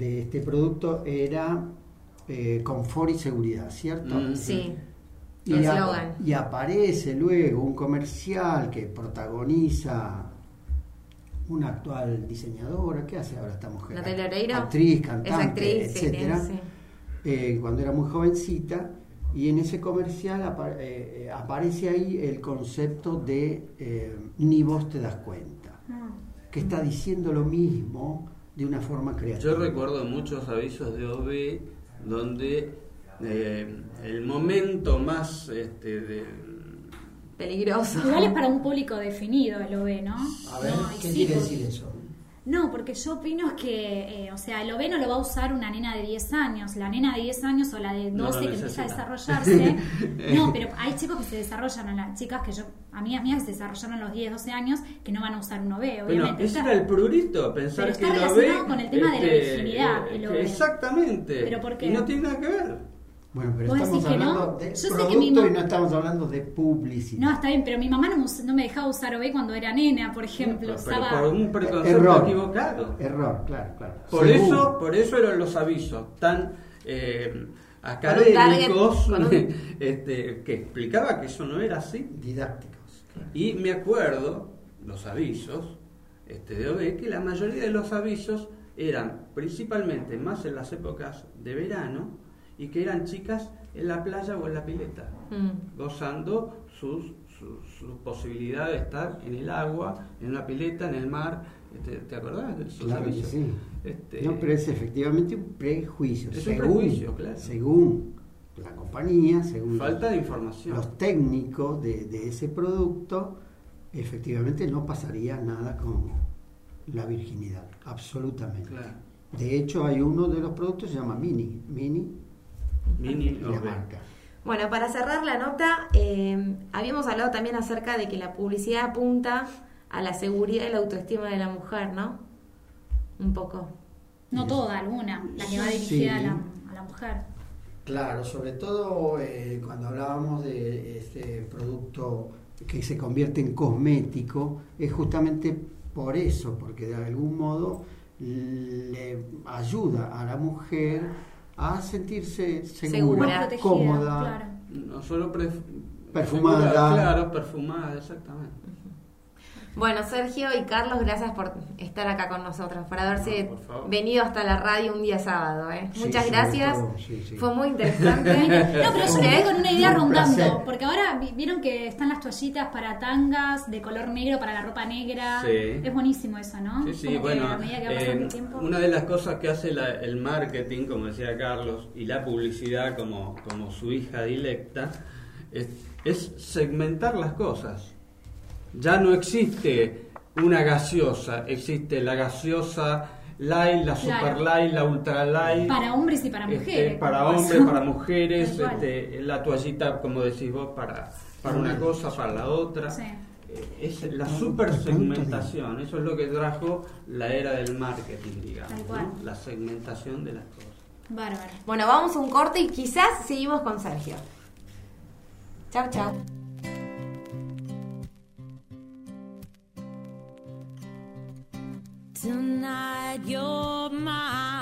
este producto era eh, confort y seguridad, ¿cierto? Mm. Sí. Y, y, aparece luego un comercial que protagoniza una actual diseñadora, ¿qué hace ahora esta mujer? Natalia Actriz, cantante, etcétera. Eh, cuando era muy jovencita y en ese comercial eh, eh, aparece ahí el concepto de eh, ni vos te das cuenta, ah. que está diciendo lo mismo de una forma creativa. Yo recuerdo muchos avisos de OB donde el momento más este, peligroso. Igual es para un público definido el OB, ¿no? A ver, ¿qué quiere decir eso? No, porque yo opino que, eh, o sea, el OB no lo va a usar una nena de 10 años. La nena de 10 años o la de 12 que empieza a desarrollarse. no, pero hay chicos que se desarrollan, a las chicas que yo, a mí, a mí se desarrollaron a los 10, 12 años, que no van a usar un OB, obviamente. Bueno, ese era el prurito, pensar que el OB. con el tema de la este, virginidad, el OB. Exactamente. ¿Pero por qué? Y no tiene nada que ver. Bueno, pero estamos hablando de producto y no estamos hablando de publicidad. No, está bien, pero mi mamá no, me dejaba usar OB cuando era nena, por ejemplo. pero, por un preconcepto equivocado. Error, claro, claro. Por eso, por eso eran los avisos tan eh, académicos este, que explicaba que eso no era así. Didácticos. Y me acuerdo, los avisos este, de OB, que la mayoría de los avisos eran principalmente más en las épocas de verano y que eran chicas en la playa o en la pileta, mm. gozando sus, su, posibilidad de estar en el agua, en una pileta, en el mar. Este, ¿Te acordás de claro sí. Este, no, pero es efectivamente un prejuicio. Es según, un prejuicio, claro. Según la compañía, según Falta de información. los técnicos de, de ese producto, efectivamente no pasaría nada con la virginidad, absolutamente. Claro. De hecho, hay uno de los productos que se llama Mini. Mini Mini Bueno, para cerrar la nota, eh, habíamos hablado también acerca de que la publicidad apunta a la seguridad y la autoestima de la mujer, ¿no? Un poco. No toda, alguna, la que va dirigida a, la, mujer. Claro, sobre todo eh, cuando hablábamos de este producto que se convierte en cosmético, es justamente por eso, porque de algún modo le ayuda a la mujer a sentirse segura, cómoda, claro. No solo Perfumada. segura, Claro, perfumada, exactamente. Bueno, Sergio y Carlos, gracias por estar acá con nosotros, por haberse No, por venido hasta la radio un día sábado. ¿eh? Sí, Muchas gracias. todo, sí, sí. Fue muy interesante. No, pero yo me quedé con una idea Un rondando, placer. porque ahora vi- vieron que están las toallitas para tangas de color negro para la ropa negra. Sí. Es buenísimo eso, ¿no? Sí, sí, Como bueno, que eh, tiempo. una de las cosas que hace la- el marketing, como decía Carlos, y la publicidad como, como su hija dilecta, es, es segmentar las cosas. Ya no existe una gaseosa, existe la gaseosa light, la super light, la ultra light. Para hombres y para este, mujeres. para hombres, para mujeres, este, la toallita, como decís vos, para, para una cosa, para la otra. Sí. Eh, Es la super segmentación, eso es lo que trajo la era del marketing, digamos, la segmentación de las cosas. Bárbaro. Bueno, vamos a un corte y quizás seguimos con Sergio. Chau, chau. Tonight you're mine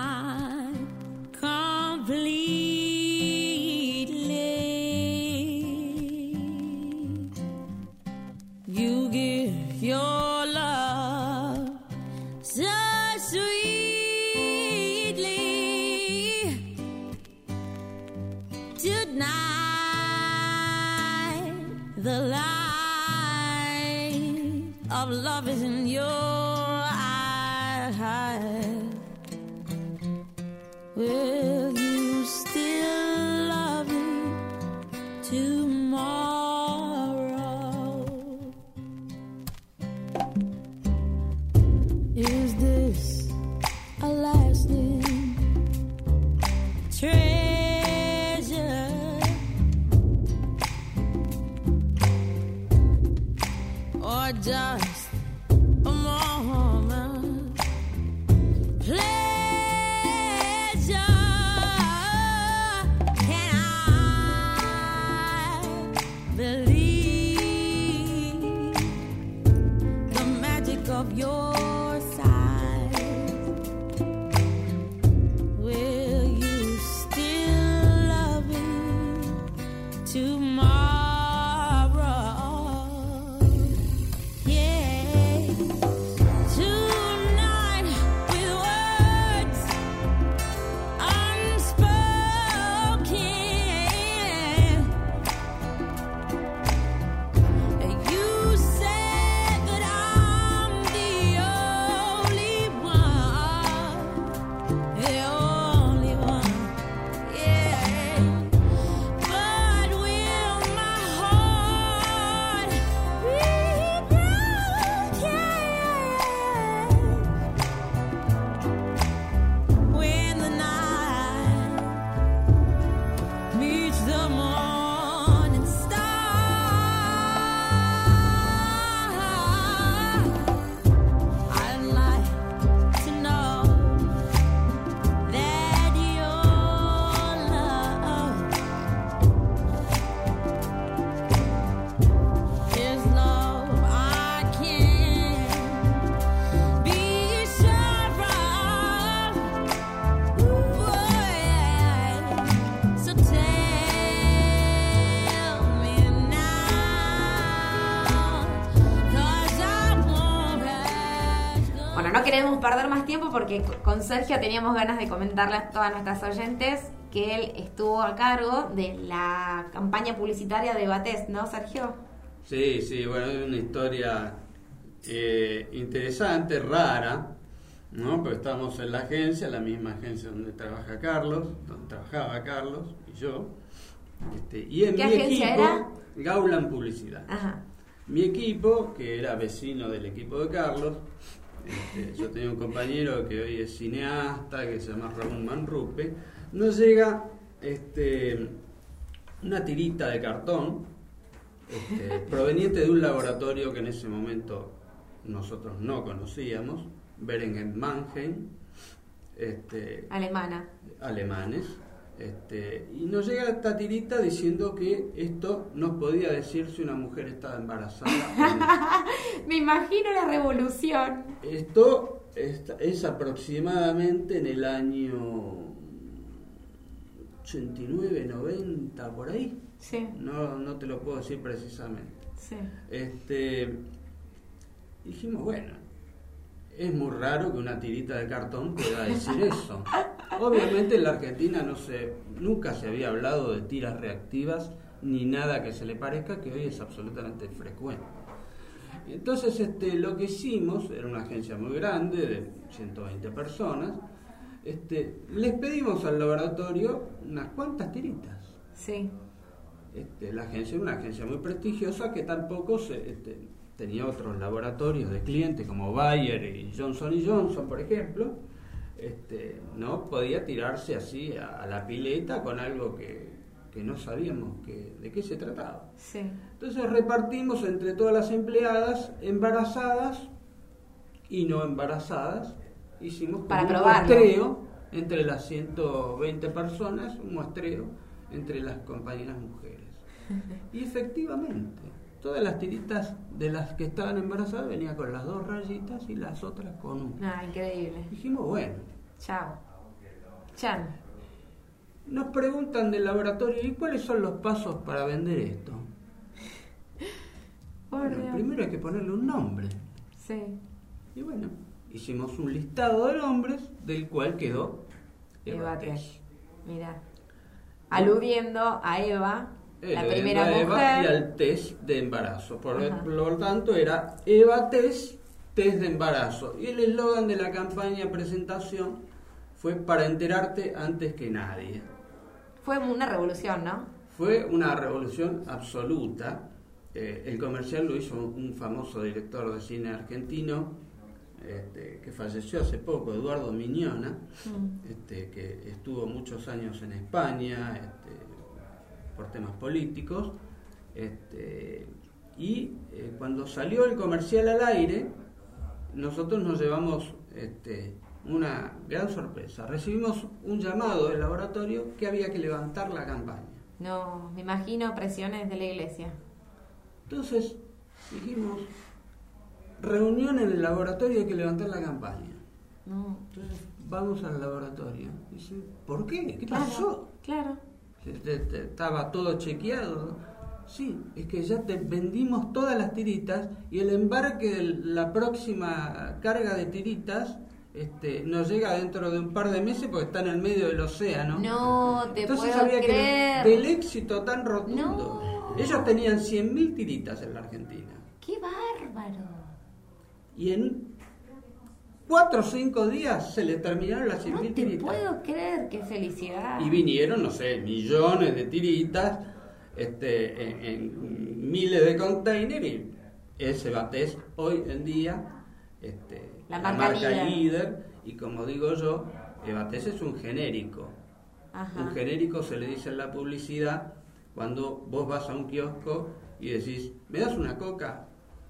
queremos perder más tiempo porque con Sergio teníamos ganas de comentarle a todas nuestras oyentes que él estuvo a cargo de la campaña publicitaria de Bates, ¿no, Sergio? Sí, sí, bueno, es una historia eh, interesante, rara, ¿no? Porque estamos en la agencia, la misma agencia donde trabaja Carlos, donde trabajaba Carlos y yo. Este, y en ¿Qué mi agencia equipo, era? Gaulan Publicidad. Ajá. Mi equipo, que era vecino del equipo de Carlos, este, yo tenía un compañero que hoy es cineasta, que se llama Raúl Manrupe, nos llega este, una tirita de cartón este, proveniente de un laboratorio que en ese momento nosotros no conocíamos, Berengen Mannheim, este, Alemana. alemanes, Este, y nos llega esta tirita diciendo que esto no podía decir si una mujer estaba embarazada. o no. Me imagino la revolución. Esto es, es aproximadamente en el año 89, 90, por ahí. Sí, No, no te lo puedo decir precisamente. sí. Este, dijimos, bueno, es muy raro que una tirita de cartón pueda decir eso. Obviamente en la Argentina no se, nunca se había hablado de tiras reactivas ni nada que se le parezca, que hoy es absolutamente frecuente. Entonces este, lo que hicimos, era una agencia muy grande, de 120 personas, este, les pedimos al laboratorio unas cuantas tiritas. Sí. Este, la agencia era una agencia muy prestigiosa que tampoco se, este, tenía otros laboratorios de clientes como Bayer y Johnson Johnson, por ejemplo. Este, no podía tirarse así a, a la pileta con algo que, que no sabíamos que, de qué se trataba. Sí. Entonces repartimos entre todas las empleadas embarazadas y no embarazadas. Hicimos Para un muestreo entre las 120 personas, un muestreo entre las compañeras mujeres. Y efectivamente, todas las tiritas de las que estaban embarazadas venían con las dos rayitas y las otras con una. Ah, increíble. Dijimos, bueno, Chao. Chan. nos preguntan del laboratorio, ¿y cuáles son los pasos para vender esto? Bueno, primero hay que ponerle un nombre. Sí. Y bueno, hicimos un listado de nombres del cual quedó Eva. Mira. Aludiendo a Eva, la Eh, primera a Eva mujer. y al test de embarazo. Por Ajá. lo tanto, era Eva Test, test de embarazo. Y el eslogan de la campaña presentación fue para enterarte antes que nadie. Fue una revolución, ¿no? Fue una revolución absoluta. Eh, el comercial lo hizo un famoso director de cine argentino este, que falleció hace poco, Eduardo Miñona, Mm. este, que estuvo muchos años en España este, por temas políticos. Este, y eh, cuando salió el comercial al aire, nosotros nos llevamos este, una gran sorpresa. Recibimos un llamado del laboratorio que había que levantar la campaña. No, me imagino presiones de la iglesia. Entonces dijimos, reunión en el laboratorio hay que levantar la campaña. No. Entonces vamos al laboratorio. Dice, ¿por qué? ¿Qué Claro, pasó? Claro. Te- Estaba todo chequeado. Sí, es que ya te vendimos todas las tiritas y el embarque de la próxima carga de tiritas este, nos llega dentro de un par de meses porque está en el medio del océano. No te Entonces puedo había creer. que del éxito tan rotundo. No. Ellos tenían 100.000 tiritas en la Argentina. ¡Qué bárbaro! Y en 4 o 5 días se le terminaron las 100.000 No tiritas. puedo creer, qué felicidad. Y vinieron, no sé, millones de tiritas este, en, en miles de containers y ese Batés hoy en día, este, La marca líder. líder, y como digo yo, el Batés es un genérico. Ajá. Un genérico se le dice en la publicidad cuando vos vas a un kiosco y decís, ¿me das una coca?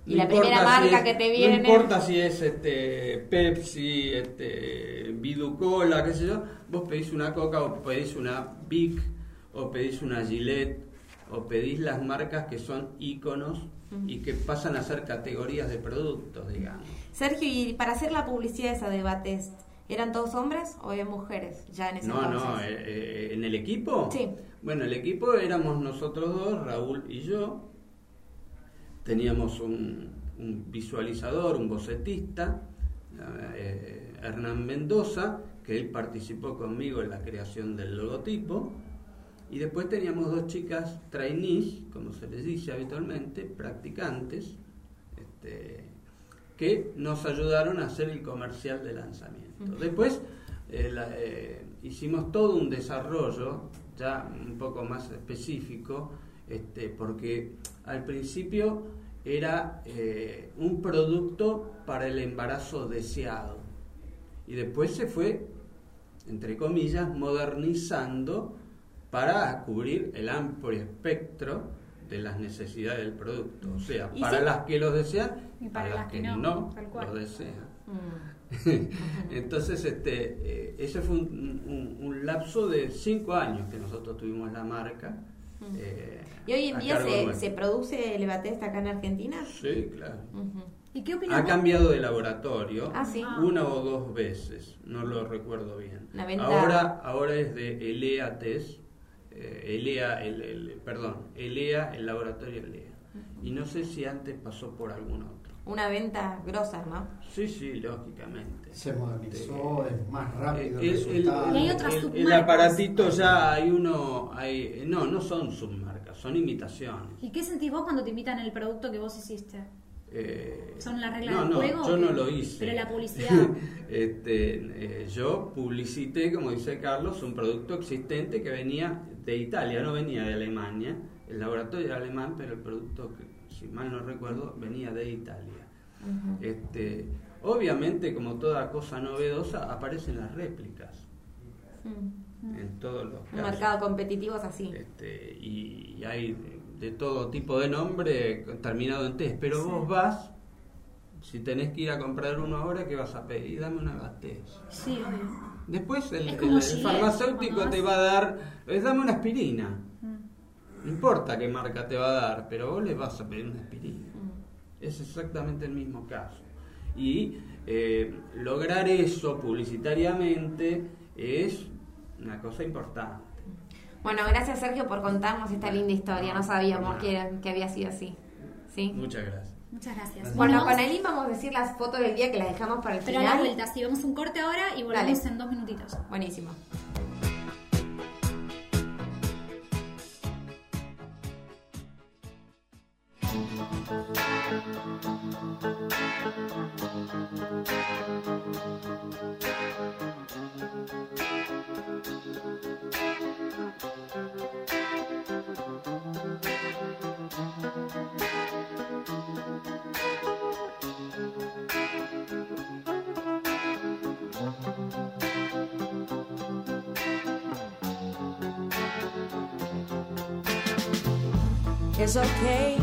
Y la primera marca que te viene- No importa si es este, Pepsi, este, Viducola, qué sé yo, vos pedís una coca o pedís una Bic o pedís una Gillette o pedís las marcas que son íconos y que pasan a ser categorías de productos, digamos. Sergio, y para hacer la publicidad de esa debates, ¿eran todos hombres o eran mujeres ya en ese No, entonces? no, eh, eh, en el equipo. Sí. Bueno, el equipo éramos nosotros dos, Raúl y yo. Teníamos un, un visualizador, un bocetista, eh, Hernán Mendoza, que él participó conmigo en la creación del logotipo. Y después teníamos dos chicas trainees, como se les dice habitualmente, practicantes, este, que nos ayudaron a hacer el comercial de lanzamiento. Después eh, la- eh, hicimos todo un desarrollo ya un poco más específico, este, porque al principio era eh, un producto para el embarazo deseado y después se fue, entre comillas, modernizando para cubrir el amplio espectro de las necesidades del producto. O sea, para sí. las que lo desean Y para para, las que, no, tal cual. lo desean. Mm. Entonces, este, eh, ese fue un, un- un lapso de cinco años que nosotros tuvimos la marca. Eh, ¿Y hoy en día se, produce el Batesta acá en Argentina? Sí, claro. ¿Y qué opinas Ha vos? cambiado de laboratorio Ah, sí. una o dos veces, no lo recuerdo bien. Ahora, ahora es de Elea Test, eh, Elea, el, el- perdón, Elea, el laboratorio Elea. Y no sé si antes pasó por algún otro. Una venta grosa, ¿no? Sí, sí, lógicamente. Se modernizó, es más rápido Eh, el, el, resultado. Y hay otras el- aparatito ya hay uno, hay, no, no son submarcas, son imitaciones. ¿Y qué sentís vos cuando te invitan el producto que vos hiciste? Eh, ¿Son las reglas no, del no, juego Yo no lo hice. Pero la publicidad. este, eh, yo publicité, como dice Carlos, un producto existente que venía de Italia, no venía de Alemania. El laboratorio era alemán, pero el producto, que, si mal no recuerdo, venía de Italia. Este, obviamente, como toda cosa novedosa, aparecen las réplicas en todos los casos. mercado competitivo es así. Este, y, y hay de, de todo tipo de nombre terminado en test, pero vos vas, si tenés que ir a comprar uno ahora, ¿qué vas a pedir? Dame una Gatés. Sí, obvio. Después el, el farmacéutico te va a dar, es dame una aspirina. Mm. No importa qué marca te va a dar, pero vos le vas a pedir una aspirina. Es exactamente el mismo caso. Y eh, lograr eso publicitariamente es una cosa importante. Bueno, gracias Sergio por contarnos esta linda historia. No sabíamos que, que había sido así. ¿Sí? Muchas gracias. Muchas gracias. Bueno, con Aileen vamos a decir las fotos del día que las dejamos para el pero a la final. vuelta, sí, vamos un corte ahora y volvemos Dale. en dos minutitos. Buenísimo. It's okay.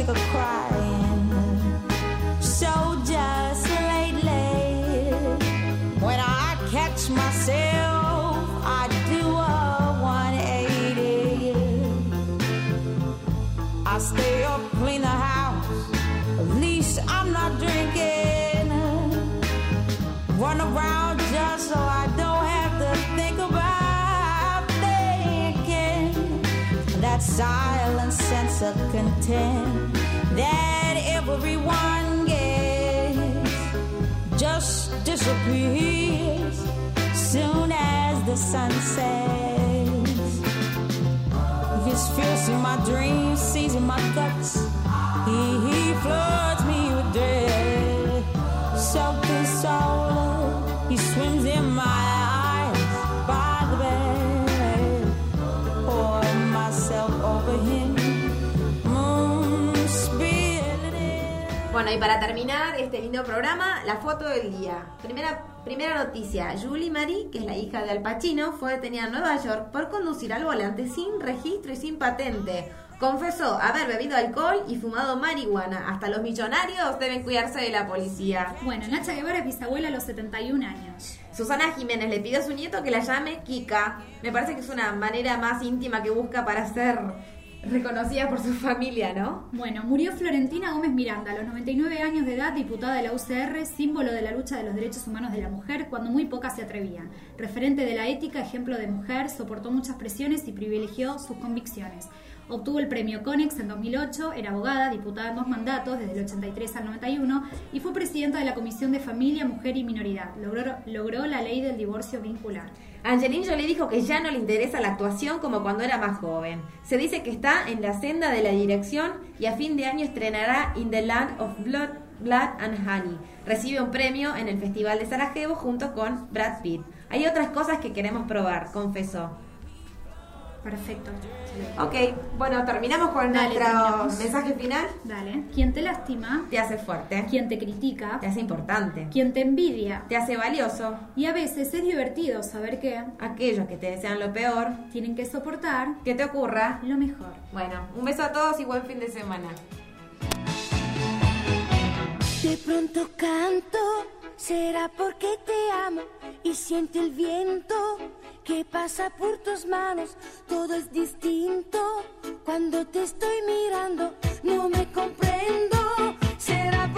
music a cry. Disappears soon as the sun sets. His fierce in my dreams, sees in my guts. He, he floods me with dread. Self-consoled, he swims in my eyes Bueno, y para terminar este lindo programa, la foto del día. Primera, primera noticia, Julie Marie, que es la hija de Al Pacino, fue detenida en Nueva York por conducir al volante sin registro y sin patente. Confesó haber bebido alcohol y fumado marihuana. Hasta los millonarios deben cuidarse de la policía. Bueno, Nacha Guevara es bisabuela a los 71 años. Susana Jiménez le pidió a su nieto que la llame Kika. Me parece que es una manera más íntima que busca para ser reconocida por su familia, ¿no? Bueno, murió Florentina Gómez Miranda a los 99 años de edad, diputada de la UCR, símbolo de la lucha de los derechos humanos de la mujer, cuando muy pocas se atrevían. Referente de la ética, ejemplo de mujer, soportó muchas presiones y privilegió sus convicciones. Obtuvo el premio Conex en 2008, era abogada, diputada en dos mandatos, desde el 83 al 91, y fue presidenta de la Comisión de Familia, Mujer y Minoridad. Logró, logró la ley del divorcio vincular. Angelina Jolie dijo que ya no le interesa la actuación como cuando era más joven. Se dice que está en la senda de la dirección y a fin de año estrenará In the Land of Blood, Blood and Honey. Recibe un premio en el Festival de Sarajevo junto con Brad Pitt. Hay otras cosas que queremos probar, confesó. Perfecto. Ok, bueno, terminamos con Dale, nuestro terminamos. mensaje final. Dale. Quien te lastima, Te hace fuerte, quien te critica, te hace importante, quien te envidia. te hace valioso. Y a veces es divertido saber que Aquellos que te desean lo peor, tienen que soportar que te ocurra. lo mejor. Bueno, un beso a todos y buen fin de semana. De pronto canto, será porque te amo y siento el viento que pasa por tus manos. Todo es distinto cuando te estoy mirando. No me comprendo, será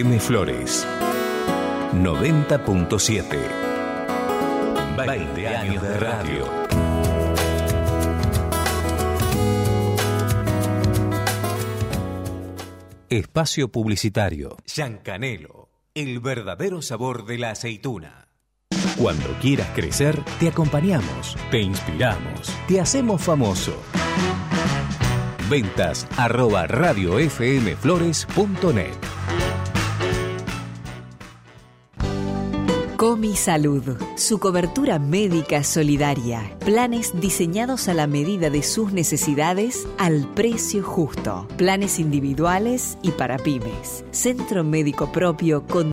FM Flores 90.7 20 años de radio. Espacio Publicitario. Yancanelo. El verdadero sabor de la aceituna. Cuando quieras crecer, te acompañamos, te inspiramos, te hacemos famoso. Ventas arroba radiofmflores.net Comi Salud, su cobertura médica solidaria. Planes diseñados a la medida de sus necesidades al precio justo. Planes individuales y para pymes. Centro médico propio con